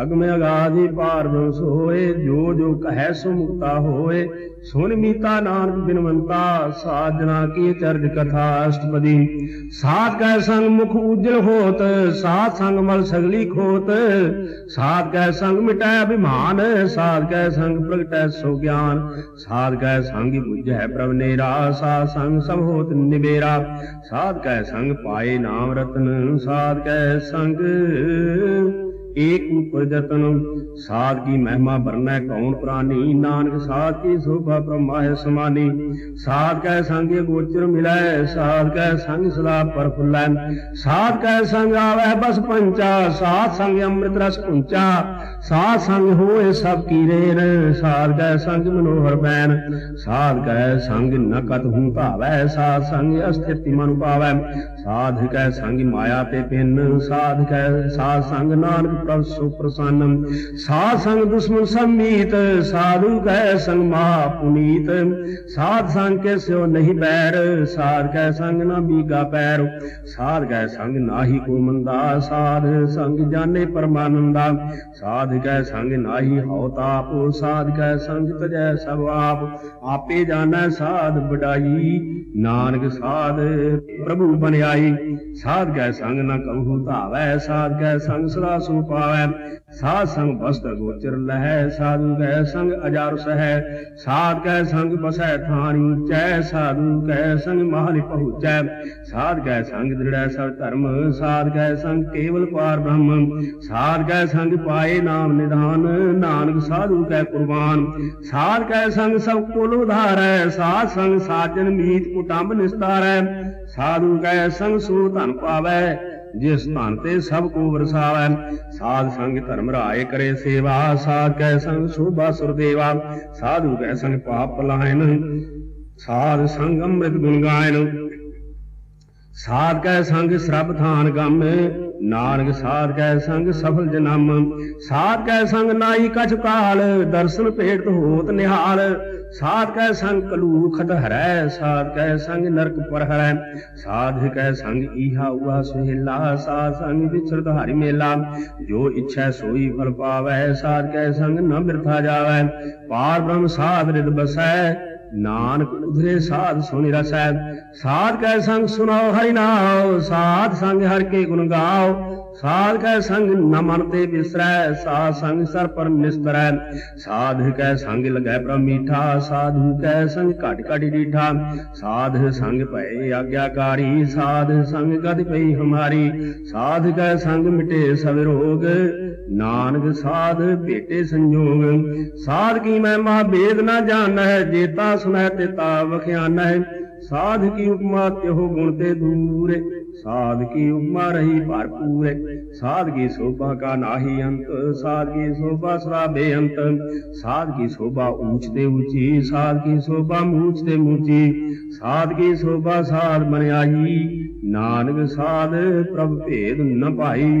ਅਗਮ ਅਗਾਦੀ ਪਾਰ ਬ੍ਰਹਮ ਸੋਏ, ਜੋ ਜੋ ਕਹੈ ਸੋ ਮੁਕਤਾ ਹੋਏ। ਸੁਨ ਮੀਤਾ ਨਾਨਕ ਬਿਨਵੰਤਾ ਸਾਧਨਾ ਕੀ ਚਰਜ ਕਥਾ ਅਸ਼ਟਪਦੀ। ਸਾਧ ਕੈ ਸੰਗ ਮੁਖ ਉਜਲ ਹੋਤ ਸਾਧ ਸੰਗ ਮਲ ਸਗਲੀ ਖੋਤ। ਸਾਧ ਕੈ ਸੰਗ ਮਿਟੈ ਅਭਿਮਾਨ ਸਾਧ ਕੈ ਸੰਗ ਪ੍ਰਗਟੈ ਸੋ ਗਿਆਨ। ਸਾਧ ਕੈ ਸੰਗ ਬੁਝੈ ਪ੍ਰਭ ਨੇਰਾ ਸਾਧ ਸੰਗ ਸਭ ਹੋਤ ਨਿਬੇਰਾ ਸਾਧ ਕੈ ਸੰਗ ਪਾਏ ਨਾਮ ਰਤਨ ਸਾਧ ਕੈ ਸੰਗ ਏਕ ਉਪਰ ਸਾਧ ਕੀ ਮਹਿਮਾ ਵਰਨੈ ਕੌਣ ਪ੍ਰਾਨੀ? ਨਾਨਕ ਸਾਧ ਕੀ ਸੋਭਾ ਪ੍ਰਮਾਹਿ ਸਮਾਨੀ। ਸਾਧ ਕੈ ਸੰਗ ਗੋਚਰ ਮਿਲੈ, ਸਾਧ ਕੈ ਸੰਗ ਸਦਾ ਪਰਫੁੱਲੈ ਸਾਧ ਕੈ ਸੰਗ ਆਵੈ ਬਸ ਪੰਚਾ, ਸਾਧ ਸੰਗ ਅੰਮ੍ਰਿਤ ਰਸ ਪੁੰਚਾ ਸਾਧ ਸੰਗ ਹੋਏ ਸਭ ਕੀ ਰੇਨ, ਸਾਧ ਕੈ ਸੰਗ ਮਨੋਹਰ ਬੈਨ। ਸਾਧ ਕੈ ਸੰਗ ਨ ਹੂੰ ਭਾਵੈ ਸਾਧ ਸੰਗ ਅਸਥਿਤੀ ਮਨੁ ਪਾਵੈ। ਸਾਧ ਕੈ ਸੰਗ ਮਾਇਆ ਤੇ ਪਿੰਨ, ਸਾਧ ਕੈ, ਸਾਧ ਸੰਗ ਨਾਨਕ ਪ੍ਰਭ ਸੋ ਪ੍ਰਸੰਨ। ਸਾਧ ਸੰਗ ਦੁਸ਼ਮਨ ਸੰਮੀਤ, ਸਾਧੂ ਕੈ ਸੰਗ ਮਹਾ ਪੁਨੀਤ। ਸਾਧ ਸੰਗ ਕੇ ਸਿਓ ਨਹੀਂ ਬੈਰ, ਸਾਧ ਕੈ ਸੰਗ ਨਾ ਬੀਗਾ ਪੈਰ। ਸਾਧ ਕੈ ਸੰਗ ਨਾਹੀ ਕੋ ਮੰਦਾ, ਸਾਧ ਸੰਗ ਜਾਣੇ ਪਰਮਾਨੰਦਾ। ਸਾਧ ਕੈ ਸੰਗ ਨਾਹੀ ਹਉ ਤਾਪ, ਸਾਧ ਕੈ ਸੰਗ ਤਜੈ ਸਭ ਆਪ। ਆਪੇ ਜਾਣੈ ਸਾਧ ਬਡਾਈ ਨਾਨਕ ਸਾਧ ਪ੍ਰਭੂ ਬਨਿਆਈ। ਸਾਧ ਕੈ ਸੰਗ ਨਾ ਕਹੂ ਧਾਵੈ, ਸਾਧ ਕੈ ਸੰਗ ਸਦਾ ਸੁ ਪਾਵੈ, ਸਾਧ ਸੰਗ ਬਸਤ ਗੋਚਰ ਲਹਿ, ਸਾਧੂ ਕੈ ਸੰਗ ਅਜਾਰ ਸਹੈ, ਸਾਧ ਕੈ ਸੰਗ ਬਸੈ ਥਾਨੀ ਚੈ ਸਾਧੂ ਕੈ ਸੰਗ ਮਹਲ ਪਹੁੰਚੈ, ਸਾਧ ਕੈ ਸੰਗ ਦ੍ਰਿੜੈ ਸਭ ਧਰਮ, ਸਾਧ ਕੈ ਸੰਗ ਕੇਵਲ ਪਾਰ ਬ੍ਰਹਮ, ਸਾਧ ਕੈ ਸੰਗ ਪਾਏ ਨਾਮ ਨਿਧਾਨ, ਨਾਨਕ ਸਾਧੂ ਕੈ ਕੁਰਬਾਨ, ਸਾਧ ਕੈ ਸੰਗ ਸਭ ਕੁਲ ਉਧਾਰੈ, ਸਾਧ ਸੰਗ ਸਾਜਨ ਮੀਤ ਕੁਟੰਬ ਨਿਸਤਾਰੈ, ਸਾਧੂ ਕੈ ਸੰਗ ਸੋ ਧਨ ਪਾਵੈ ਜਿਸ ਧਨ ਤੇ ਸਭ ਕੋ ਵਰਸਾਵੈ, ਸਾਧ ਸੰਗ ਧਰਮ ਰਾਏ ਕਰੇ ਸੇਵਾ, ਸਾਧ ਕੈ ਸੰਗ ਸੋਭਾ ਸੁਰਦੇਵਾ, ਸਾਧੂ ਕੈ ਸੰਗ ਪਾਪ ਪਲਾਇਨ ਸਾਧ ਸੰਗ ਅੰਮ੍ਰਿਤ ਗੁਣ ਗਾਇਨ, ਸਾਧ ਕੈ ਸੰਗ ਸਰਬ ਥਾਨ ਗਮ ਨਾਨਕ ਸਾਧ ਕੈ ਸੰਗ ਸਫਲ ਜਨਮ, ਸਾਧ ਕੈ ਸੰਗ ਨਾਈ ਕਛ ਕਾਲ ਦਰਸ਼ਨ ਭੇਟ ਹੋਤ ਨਿਹਾਲ। ਸਾਧ ਕੈ ਸੰਗ ਕਲੂਖਤ ਹਰੈ, ਸਾਧ ਕੈ ਸੰਗ ਨਰਕ ਪਰ ਹਰੈ ਸਾਧ ਕੈ ਸੰਗ ਈਹਾ ਉਹਾ ਸੁਹੇਲਾ, ਸਾਧ ਸੰਗ ਵਿਚਰਤ ਹਰਿ ਮੇਲਾ। ਜੋ ਇੱਛੈ ਸੋਈ ਫਲ ਪਾਵੈ, ਸਾਧ ਕੈ ਸੰਗ ਨ ਮਿਰਥਾ ਜਾਵੈ। ਪਾਰ ਬ੍ਰਹਮ ਸਾਧ ਰਿਦ ਬਸੈ ਨਾਨਕ ਉਧਰੇ ਸਾਧ ਸੁਨਿ ਰਸੈ ਸਾਧ ਕੈ ਸੰਗ ਸੁਨਾਓ ਹਰਿ ਨਾਮ ਸਾਧ ਸੰਗ ਹਰਿ ਕੇ ਗੁਣ ਗਾਓ। ਸਾਧ ਕੈ ਸੰਗ ਨ ਮਨ ਤੇ ਬਿਸਰੈ, ਸਾਧ ਸੰਗ ਸਰ ਪਰ ਨਿਸਤਰੈ। ਸਾਧ ਕੈ ਸੰਗ ਲਗੈ ਪ੍ਰਭ ਮੀਠਾ, ਸਾਧੂ ਕੈ ਸੰਗ ਘਟ ਘਟ ਡੀਠਾ ਸਾਧ ਸੰਗ ਭਏ ਆਗਿਆਕਾਰੀ, ਸਾਧ ਸੰਗ ਗਦ ਪਈ ਹਮਾਰੀ। ਸਾਧ ਕੈ ਸੰਗ ਮਿਟੇ ਸਭ ਰੋਗ, ਨਾਨਕ ਸਾਧ ਭੇਟੇ ਸੰਜੋਗ। ਸਾਧ ਕੀ ਮਹਿਮਾ ਭੇਦ ਨਾ ਜਾਣੈ, ਜੇਤਾ ਸੁਨੈ ਤੇ ਤਾ ਵਖਿਆਨੈ ਸਾਧ ਕੀ ਉਪਮਾ ਤਿਹੁ ਗੁਣ ਤੇ ਦੂਰੇ ਸਾਧ ਕੀ ਉਪਮਾ ਰਹੀ ਭਰਪੂਰ ਸਾਧ ਕੀ ਸੋਭਾ ਕਾ ਨਾਹੀ ਅੰਤ ਸਾਧ ਕੀ ਸੋਭਾ ਸਦਾ ਬੇਅੰਤ ਸਾਧ ਕੀ ਸੋਭਾ ਊਚ ਤੇ ਊਚੀ ਸਾਧ ਕੀ ਸੋਭਾ ਮੂਚ ਤੇ ਮੂਚੀ ਸਾਧ ਕੀ ਸੋਭਾ ਸਾਧ ਮਨਿਆਈ ਨਾਨਕ ਸਾਧ ਪ੍ਰਭ ਭੇਦ ਨ ਭਾਈ